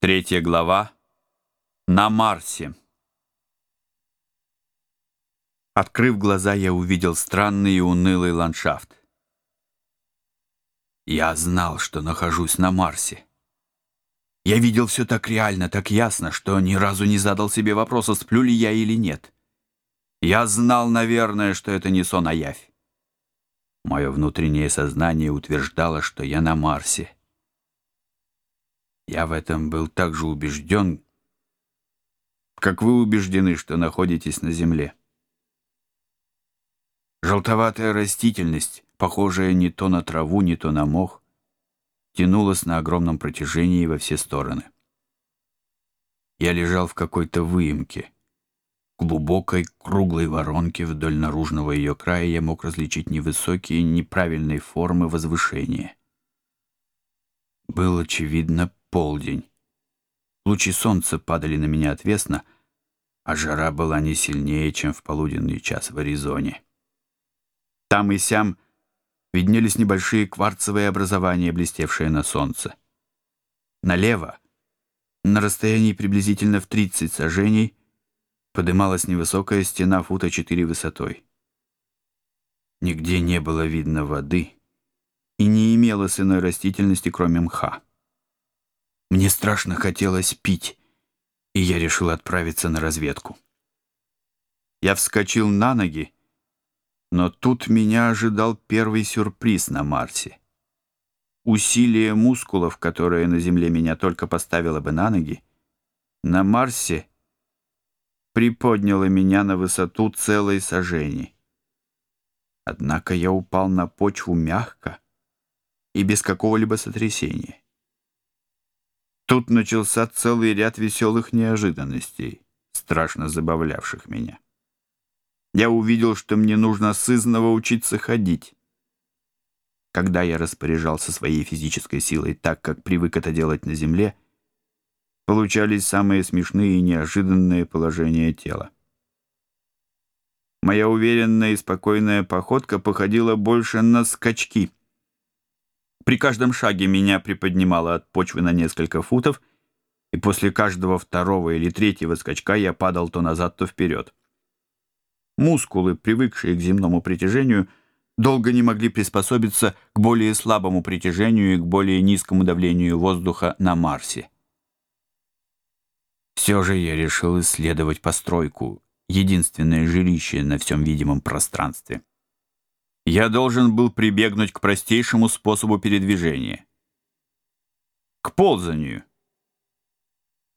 Третья глава. На Марсе. Открыв глаза, я увидел странный и унылый ландшафт. Я знал, что нахожусь на Марсе. Я видел все так реально, так ясно, что ни разу не задал себе вопроса, сплю ли я или нет. Я знал, наверное, что это не сон, а явь. Мое внутреннее сознание утверждало, что я на Марсе — я в этом был так же убежден, как вы убеждены, что находитесь на земле. Желтоватая растительность, похожая не то на траву, не то на мох, тянулась на огромном протяжении во все стороны. Я лежал в какой-то выемке. Глубокой круглой воронке вдоль наружного ее края я мог различить невысокие, неправильной формы возвышения. Был, очевидно, полдень. Лучи солнца падали на меня отвесно, а жара была не сильнее, чем в полуденный час в Аризоне. Там и сям виднелись небольшие кварцевые образования, блестевшие на солнце. Налево, на расстоянии приблизительно в 30 сажений, подымалась невысокая стена фута 4 высотой. Нигде не было видно воды и не имелось иной растительности, кроме мха. Мне страшно хотелось пить, и я решил отправиться на разведку. Я вскочил на ноги, но тут меня ожидал первый сюрприз на Марсе. Усилие мускулов, которое на Земле меня только поставило бы на ноги, на Марсе приподняло меня на высоту целой сажени. Однако я упал на почву мягко и без какого-либо сотрясения. Тут начался целый ряд веселых неожиданностей, страшно забавлявших меня. Я увидел, что мне нужно сызново учиться ходить. Когда я распоряжался своей физической силой так, как привык это делать на земле, получались самые смешные и неожиданные положения тела. Моя уверенная и спокойная походка походила больше на скачки — при каждом шаге меня приподнимало от почвы на несколько футов, и после каждого второго или третьего скачка я падал то назад, то вперед. Мускулы, привыкшие к земному притяжению, долго не могли приспособиться к более слабому притяжению и к более низкому давлению воздуха на Марсе. Все же я решил исследовать постройку, единственное жилище на всем видимом пространстве. Я должен был прибегнуть к простейшему способу передвижения. К ползанию.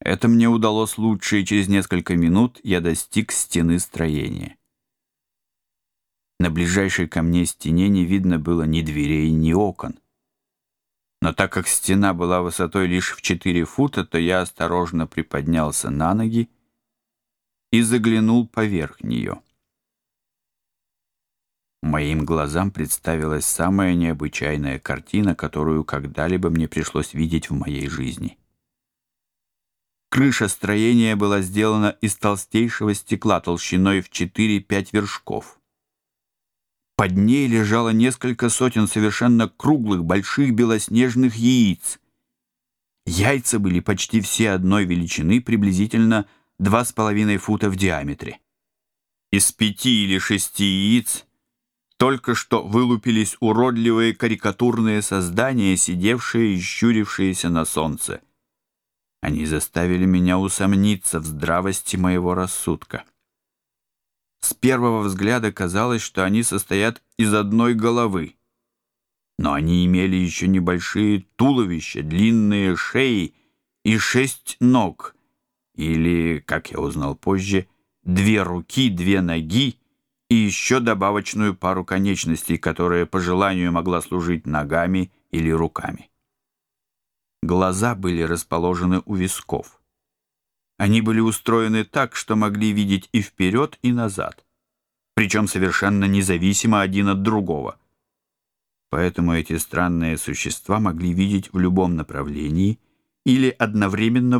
Это мне удалось лучше, и через несколько минут я достиг стены строения. На ближайшей ко мне стене не видно было ни дверей, ни окон. Но так как стена была высотой лишь в 4 фута, то я осторожно приподнялся на ноги и заглянул поверх нее. Моим глазам представилась самая необычайная картина, которую когда-либо мне пришлось видеть в моей жизни. Крыша строения была сделана из толстейшего стекла толщиной в 4-5 вершков. Под ней лежало несколько сотен совершенно круглых, больших белоснежных яиц. Яйца были почти все одной величины, приблизительно 2,5 фута в диаметре. Из пяти или шести яиц – только что вылупились уродливые карикатурные создания, сидевшие и щурившиеся на солнце. Они заставили меня усомниться в здравости моего рассудка. С первого взгляда казалось, что они состоят из одной головы. Но они имели еще небольшие туловища, длинные шеи и шесть ног, или, как я узнал позже, две руки, две ноги и еще добавочную пару конечностей, которая по желанию могла служить ногами или руками. Глаза были расположены у висков. Они были устроены так, что могли видеть и вперед, и назад, причем совершенно независимо один от другого. Поэтому эти странные существа могли видеть в любом направлении или одновременно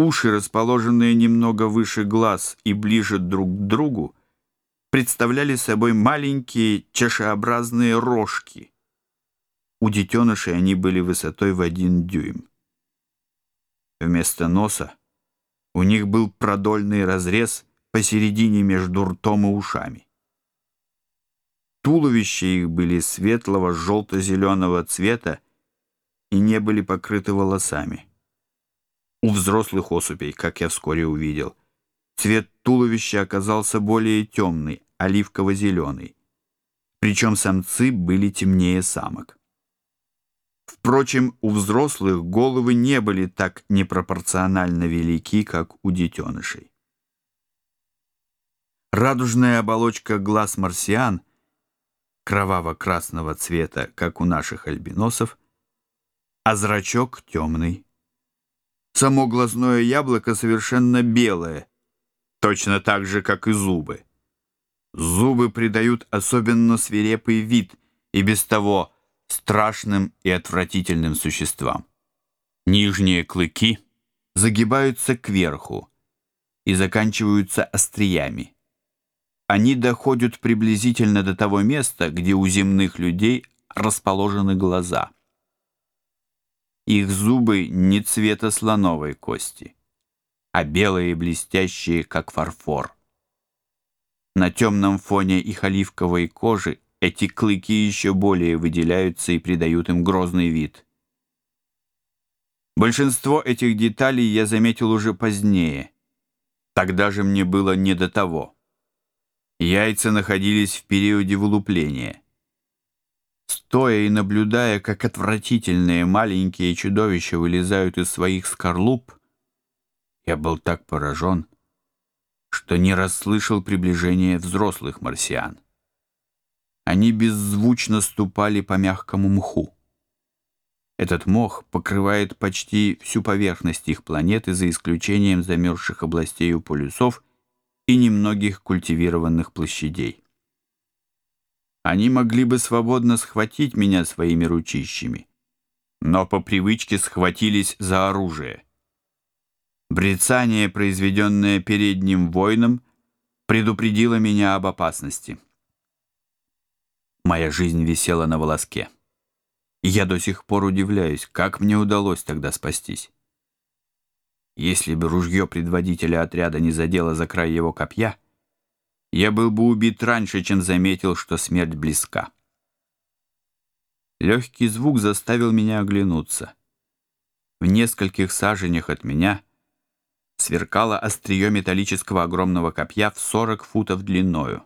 Уши, расположенные немного выше глаз и ближе друг к другу, представляли собой маленькие чашеобразные рожки. У детенышей они были высотой в один дюйм. Вместо носа у них был продольный разрез посередине между ртом и ушами. Туловища их были светлого желто-зеленого цвета и не были покрыты волосами. У взрослых особей, как я вскоре увидел. Цвет туловища оказался более темный, оливково-зеленый. Причем самцы были темнее самок. Впрочем, у взрослых головы не были так непропорционально велики, как у детенышей. Радужная оболочка глаз марсиан, кроваво-красного цвета, как у наших альбиносов, а зрачок темный. Само глазное яблоко совершенно белое, точно так же, как и зубы. Зубы придают особенно свирепый вид и без того страшным и отвратительным существам. Нижние клыки загибаются кверху и заканчиваются остриями. Они доходят приблизительно до того места, где у земных людей расположены глаза – их зубы не цвета слоновой кости, а белые блестящие, как фарфор. На темном фоне их оливковой кожи эти клыки еще более выделяются и придают им грозный вид. Большинство этих деталей я заметил уже позднее. Тогда же мне было не до того. Яйца находились в периоде вылупления стоя и наблюдая, как отвратительные маленькие чудовища вылезают из своих скорлуп, я был так поражен, что не расслышал приближение взрослых марсиан. Они беззвучно ступали по мягкому мху. Этот мох покрывает почти всю поверхность их планеты за исключением замерзших областей у полюсов и немногих культивированных площадей. Они могли бы свободно схватить меня своими ручищами, но по привычке схватились за оружие. Брецание, произведенное передним воином, предупредило меня об опасности. Моя жизнь висела на волоске. я до сих пор удивляюсь, как мне удалось тогда спастись. Если бы ружье предводителя отряда не задело за край его копья — я был бы убит раньше, чем заметил, что смерть близка. Легкий звук заставил меня оглянуться. В нескольких саженях от меня сверкало острие металлического огромного копья в 40 футов длиною.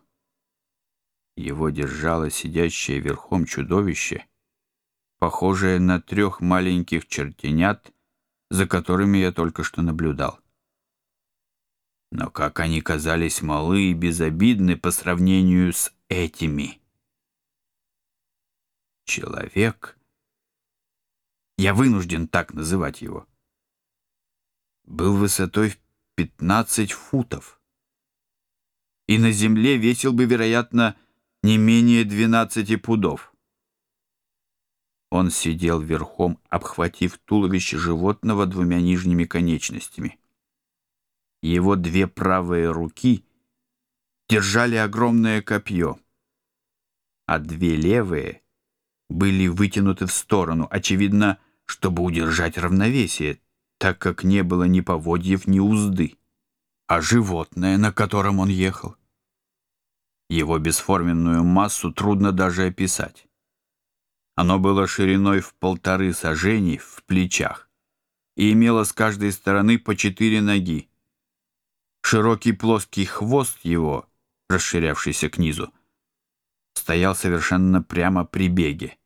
Его держало сидящее верхом чудовище, похожее на трех маленьких чертенят, за которыми я только что наблюдал. Но как они казались малы и безобидны по сравнению с этими. Человек, я вынужден так называть его, был высотой в 15 футов и на земле весил бы, вероятно, не менее 12 пудов. Он сидел верхом, обхватив туловище животного двумя нижними конечностями. Его две правые руки держали огромное копье, а две левые были вытянуты в сторону, очевидно, чтобы удержать равновесие, так как не было ни поводьев, ни узды, а животное, на котором он ехал. Его бесформенную массу трудно даже описать. Оно было шириной в полторы сажений в плечах и имело с каждой стороны по четыре ноги. Широкий плоский хвост его, расширявшийся к низу, стоял совершенно прямо при беге.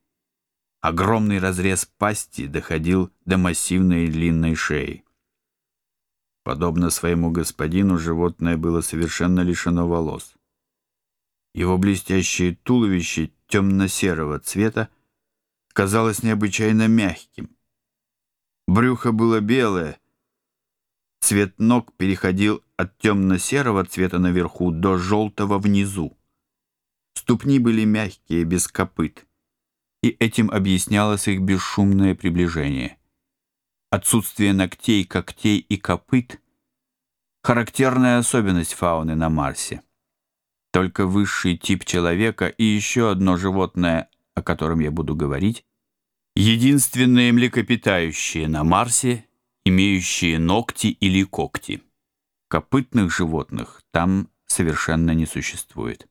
Огромный разрез пасти доходил до массивной длинной шеи. Подобно своему господину, животное было совершенно лишено волос. Его блестящее туловище темно-серого цвета казалось необычайно мягким. Брюхо было белое — Цвет ног переходил от темно-серого цвета наверху до желтого внизу. Ступни были мягкие, без копыт, и этим объяснялось их бесшумное приближение. Отсутствие ногтей, когтей и копыт — характерная особенность фауны на Марсе. Только высший тип человека и еще одно животное, о котором я буду говорить, единственные млекопитающие на Марсе — имеющие ногти или когти. Копытных животных там совершенно не существует.